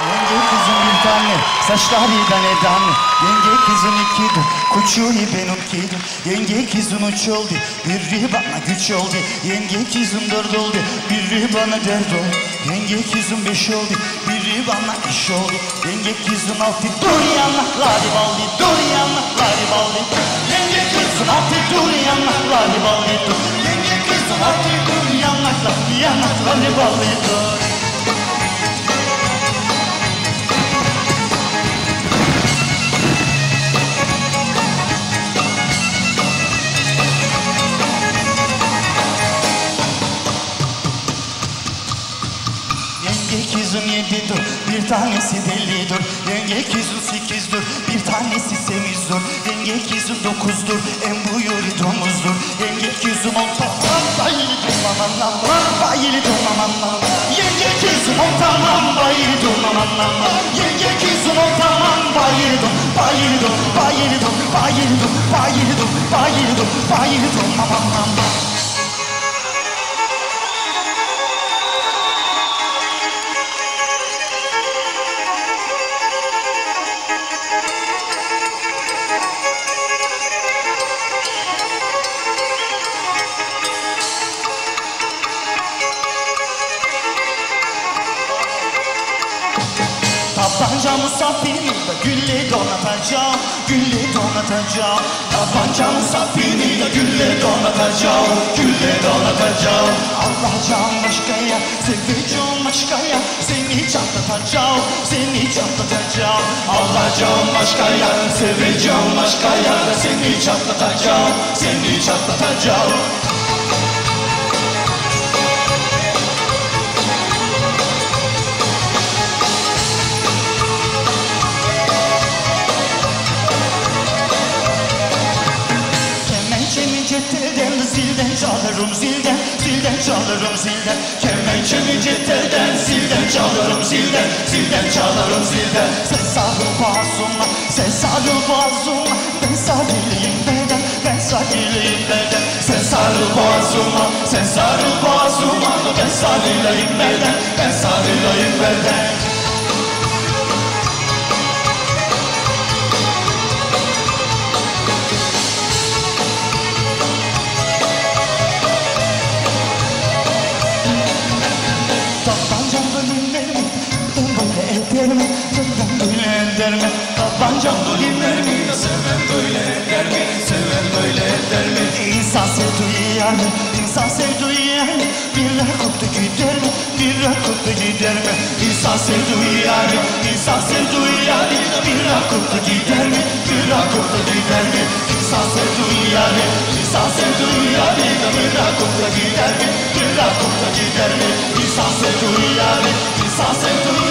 Yenge kızım bir tane, saçlarıyla nedanı. Yenge kızın ikidir, kuçuğu benimkidir. Yenge kızın üç oldu, biri bana güç oldu. Yenge kızın dört oldu, biri bana dert oldu. Yenge kızın beş oldu, biri bana iş oldu. Yenge kızın altı, dur yanakları baldı, dur yanakları baldı. Yenge kızın altı, dur yanakları baldı. Yenge kızın altı, dur yanakları, yanakları baldı. Yenge kızın yedidir, bir tanesi delidir. Yenge kızın sekizdir, bir tanesi semizdir. Yenge kızın dokuzdur, en buyuru domuzdur. Yenge on tamam, bayıldım aman aman, bayıldım aman aman. Yenge kızın on tamam, bayıldım aman aman. Yenge kızın on tamam, bayıldım, bayıldım, bayıldım, bayıldım, bayıldım, bayıldım, bayıldım aman aman. Tabancamı sapini de gülle donatacağım Gülle donatacağım Tabancamı sapini de gülle donatacağım Gülle donatacağım Allah'cağım başkaya Seveceğim başkaya. Seni çatlatacağım Seni çatlatacağım Allah'cağım başkaya Seveceğim başkaya. Seni çatlatacağım Seni çatlatacağım çalarım zilden Zilden çalarım zilden. Kemençemi cetteden zilden çalarım zilden Zilden çalarım zilden. Sen sarıl boğazıma Sen sarıl boğazıma. Ben sarılayım beden Ben sarılayım beden. Sen sarıl boğazıma Sen sarıl boğazıma. Ben sarılayım beden Ben sarılayım beden böyle ederim Tabancam bölümlerimi Seven böyle eder mi? Seven böyle eder mi? İnsan sevdiği yer mi? İnsan sevdiği yer mi? Bir rakıpta gider mi? Bir rakıpta gider mi? İnsan sevdiği yer mi? İnsan sevdiği yer mi? Bir rakıpta gider mi? Bir rakıpta gider mi? İnsan sevdiği yer mi? İnsan sevdiği yer mi? Bir rakıpta gider mi? Bir rakıpta gider mi? İnsan sevdiği yer mi? İnsan sevdiği